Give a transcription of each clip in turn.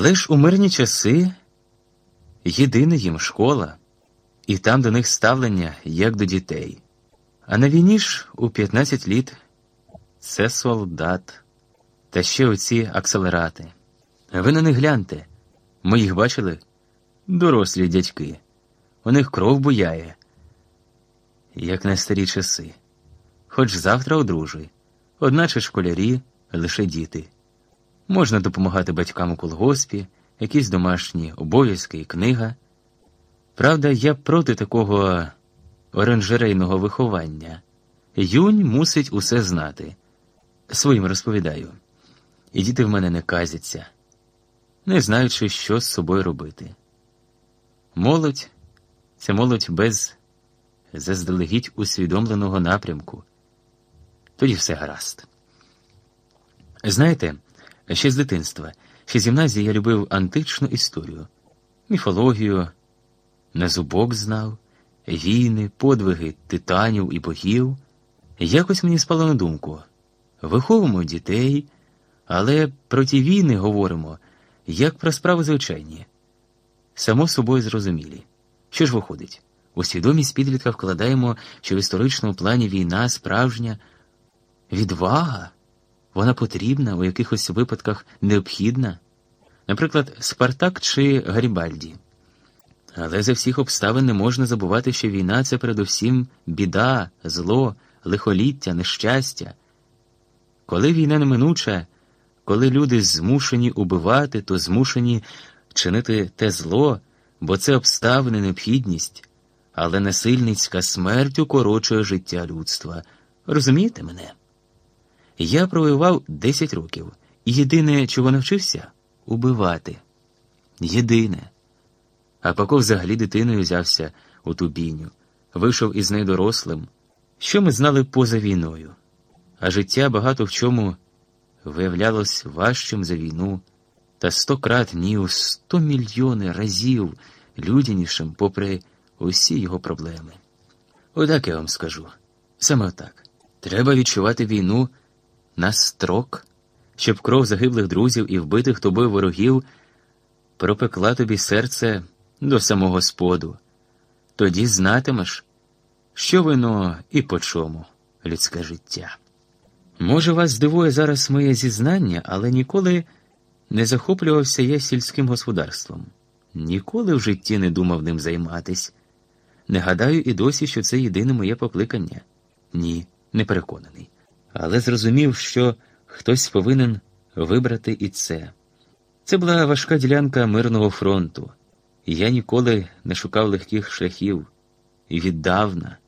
Але ж у мирні часи єдине їм школа, і там до них ставлення як до дітей. А на війні ж у 15 літ це солдат, та ще оці акселерати. Ви на них гляньте, ми їх бачили? Дорослі дядьки. У них кров буяє, як на старі часи. Хоч завтра одружуй, одначе школярі лише діти. Можна допомагати батькам у колгоспі, якісь домашні обов'язки і книга. Правда, я проти такого оранжерейного виховання. Юнь мусить усе знати. Своїм розповідаю. І діти в мене не казяться, не знаючи, що з собою робити. Молодь це молодь без заздалегідь усвідомленого напрямку. Тоді все гаразд. Знаєте, ще з дитинства, ще з гімназії я любив античну історію, міфологію, на зубок знав, війни, подвиги титанів і богів. Якось мені спало на думку виховуємо дітей, але про ті війни говоримо, як про справи звичайні, само собою зрозумілі. Що ж виходить? У свідомість підлітка вкладаємо, що в історичному плані війна справжня відвага, вона потрібна, у якихось випадках необхідна, наприклад, Спартак чи Гарібальді. Але за всіх обставин не можна забувати, що війна це передусім біда, зло, лихоліття, нещастя. Коли війна неминуча, коли люди змушені убивати, то змушені чинити те зло, бо це обставини, необхідність, але насильницька смерть укорочує життя людства. Розумієте мене? Я провоював 10 років, і єдине, чого навчився убивати. Єдине. А поки взагалі дитиною взявся у ту бійню, вийшов із нею дорослим, що ми знали поза війною, а життя багато в чому виявлялось важчим за війну, та сто крат ні у сто мільйони разів людянішим, попри усі його проблеми. Отак я вам скажу. Саме отак. Треба відчувати війну на строк, щоб кров загиблих друзів і вбитих тобою ворогів пропекла тобі серце до самого споду. Тоді знатимеш, що воно і по чому людське життя. Може, вас здивує зараз моє зізнання, але ніколи не захоплювався я сільським господарством, ніколи в житті не думав ним займатись. Не гадаю і досі, що це єдине моє покликання. Ні, не переконаний. Але зрозумів, що хтось повинен вибрати і це. Це була важка ділянка мирного фронту, і я ніколи не шукав легких шляхів і віддавна.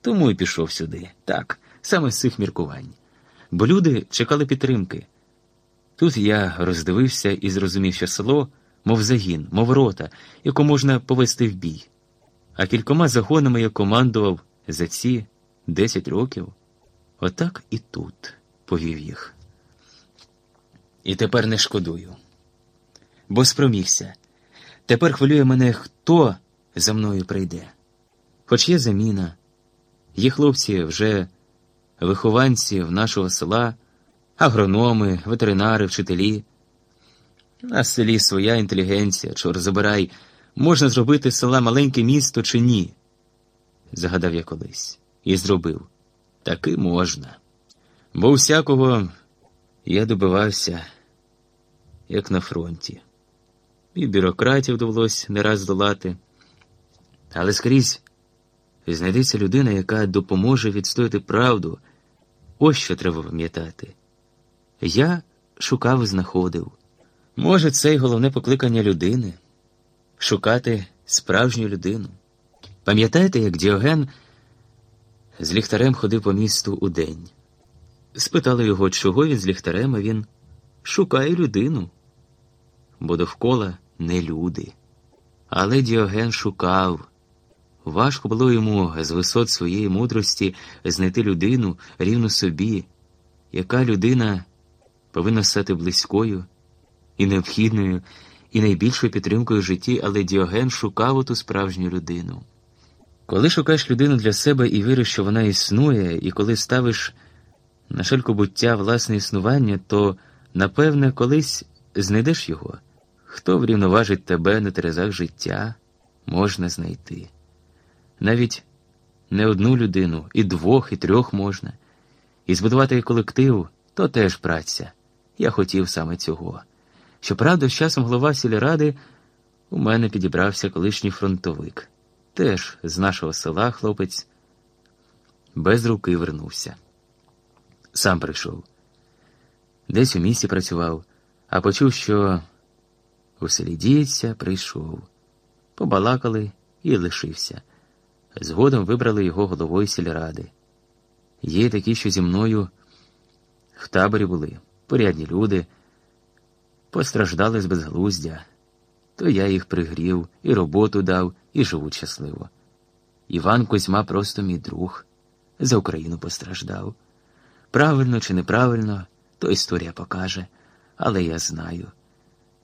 Тому і пішов сюди, так, саме з цих міркувань. Бо люди чекали підтримки. Тут я роздивився і зрозумів, що село, мов загін, мов рота, яку можна повести в бій. А кількома загонами я командував за ці десять років. Отак і тут повів їх. І тепер не шкодую, бо спромігся. Тепер хвилює мене, хто за мною прийде. Хоч є заміна, є хлопці вже вихованці в нашого села, агрономи, ветеринари, вчителі. На селі своя інтелігенція, чор забирай, можна зробити з села маленьке місто чи ні? Загадав я колись і зробив. Таки можна. Бо усякого я добивався, як на фронті. І бюрократів довелось не раз долати. Але скрізь знайдеться людина, яка допоможе відстояти правду. Ось що треба пам'ятати. Я шукав і знаходив. Може, це й головне покликання людини шукати справжню людину. Пам'ятаєте, як Діоген з ліхтарем ходив по місту удень? Спитали його, чого він з ліхтарем, а він шукає людину, бо довкола не люди. Але Діоген шукав. Важко було йому з висот своєї мудрості знайти людину рівну собі, яка людина повинна стати близькою і необхідною, і найбільшою підтримкою в житті, але Діоген шукав оту справжню людину. Коли шукаєш людину для себе і віриш, що вона існує, і коли ставиш на шальку буття власне існування, то, напевне, колись знайдеш його, хто врівноважить тебе на терезах життя, можна знайти. Навіть не одну людину, і двох, і трьох можна. І збудувати колектив то теж праця. Я хотів саме цього. Щоправда, з часом голова сільради у мене підібрався колишній фронтовик. Теж з нашого села хлопець без руки вернувся. Сам прийшов. Десь у місті працював, а почув, що у селі діється, прийшов. Побалакали і лишився. Згодом вибрали його головою сільради. Є такі, що зі мною в таборі були, порядні люди, постраждали з безглуздя, то я їх пригрів, і роботу дав, і живуть щасливо. Іван Кузьма просто мій друг, за Україну постраждав. Правильно чи неправильно, то історія покаже, але я знаю.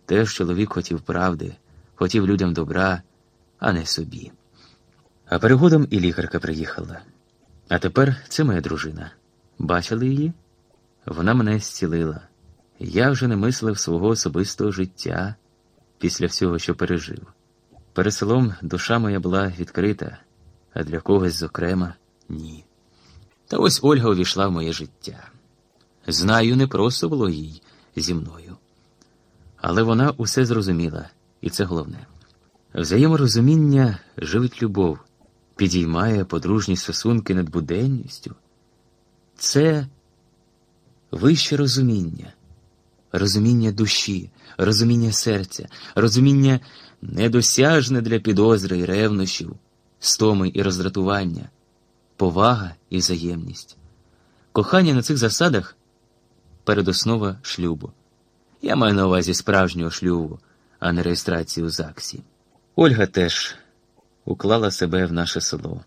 Теж чоловік хотів правди, хотів людям добра, а не собі. А перегодом і лікарка приїхала. А тепер це моя дружина. Бачили її? Вона мене зцілила. Я вже не мислив свого особистого життя після всього, що пережив. Перед селом душа моя була відкрита, а для когось, зокрема, ні. Та ось Ольга увійшла в моє життя. Знаю, не просто було їй зі мною. Але вона усе зрозуміла, і це головне. Взаєморозуміння живить любов, підіймає подружні стосунки над буденністю. Це вище розуміння, розуміння душі, розуміння серця, розуміння недосяжне для підозри і ревнощів, стоми і роздратування, повага і взаємність. Кохання на цих засадах передоснова шлюбу. Я маю на увазі справжнього шлюбу, а не реєстрацію у ЗАГСі. Ольга теж уклала себе в наше село,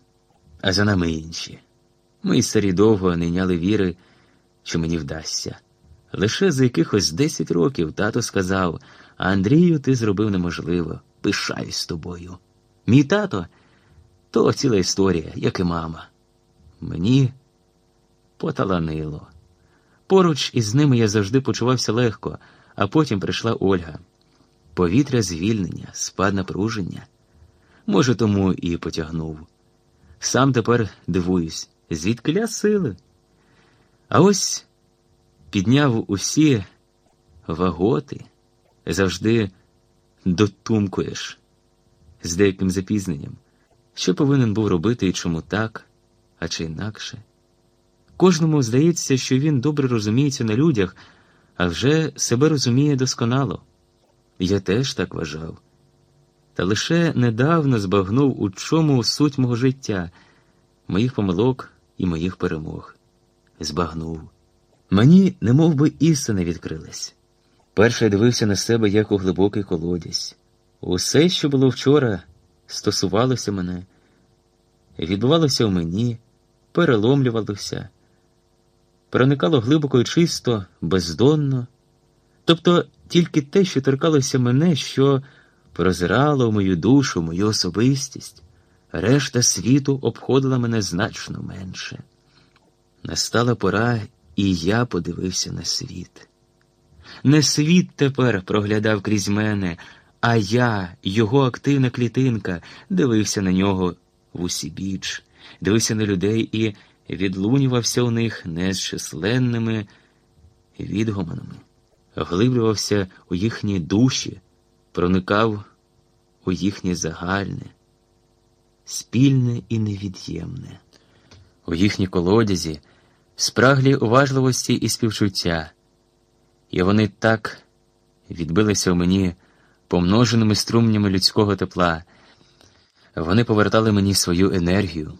а за нами інші. Ми старі довго не йняли віри, що мені вдасться. Лише за якихось десять років тато сказав: Андрію, ти зробив неможливо, пишаюсь з тобою. Мій тато то ціла історія, як і мама. Мені поталанило. Поруч із ними я завжди почувався легко, а потім прийшла Ольга. Повітря звільнення, спад напруження. Може, тому і потягнув. Сам тепер дивуюсь, звідкиля сили. А ось підняв усі ваготи, завжди дотумкуєш з деяким запізненням, що повинен був робити і чому так, а чи інакше. Кожному здається, що він добре розуміється на людях, а вже себе розуміє досконало. Я теж так вважав. Та лише недавно збагнув, у чому суть мого життя, моїх помилок і моїх перемог. Збагнув. Мені немов би істина відкрилась. Перше дивився на себе як у глибокий колодязь. Усе, що було вчора, стосувалося мене, відбувалося в мені, переломлювалося, проникало глибоко і чисто, бездонно, тобто тільки те, що торкалося мене, що прозирало мою душу, мою особистість, решта світу обходила мене значно менше. Настала пора, і я подивився на світ. Не світ тепер проглядав крізь мене, а я, його активна клітинка, дивився на нього в усі біч, дивився на людей і відлунювався у них незчисленними відгомонами, вглиблювався у їхні душі, проникав у їхнє загальне, спільне і невід'ємне, у їхній колодязі, спраглі уважливості і співчуття, і вони так відбилися в мені помноженими струмнями людського тепла. Вони повертали мені свою енергію,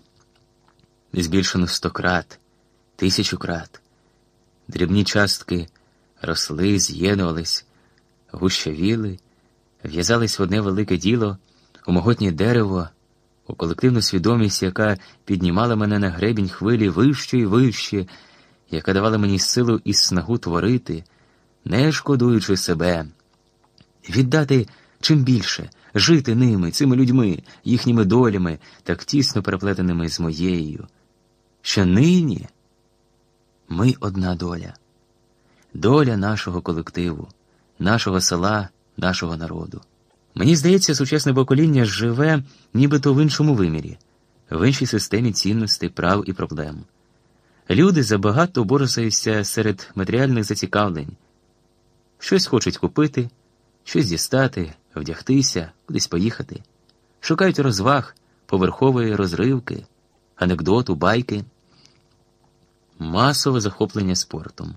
збільшену сто крат, тисячу крат. Дрібні частки росли, з'єднувались, гущавіли, в'язались в одне велике діло, у могутнє дерево, у колективну свідомість, яка піднімала мене на гребінь хвилі вище і вище, яка давала мені силу і снагу творити, не шкодуючи себе, віддати чим більше, жити ними, цими людьми, їхніми долями, так тісно переплетеними з моєю, що нині ми одна доля, доля нашого колективу нашого села, нашого народу. Мені здається, сучасне покоління живе нібито в іншому вимірі, в іншій системі цінностей, прав і проблем. Люди забагато борсаються серед матеріальних зацікавлень, щось хочуть купити, щось дістати, вдягтися, кудись поїхати, шукають розваг, поверхової розривки, анекдоту, байки, масове захоплення спортом.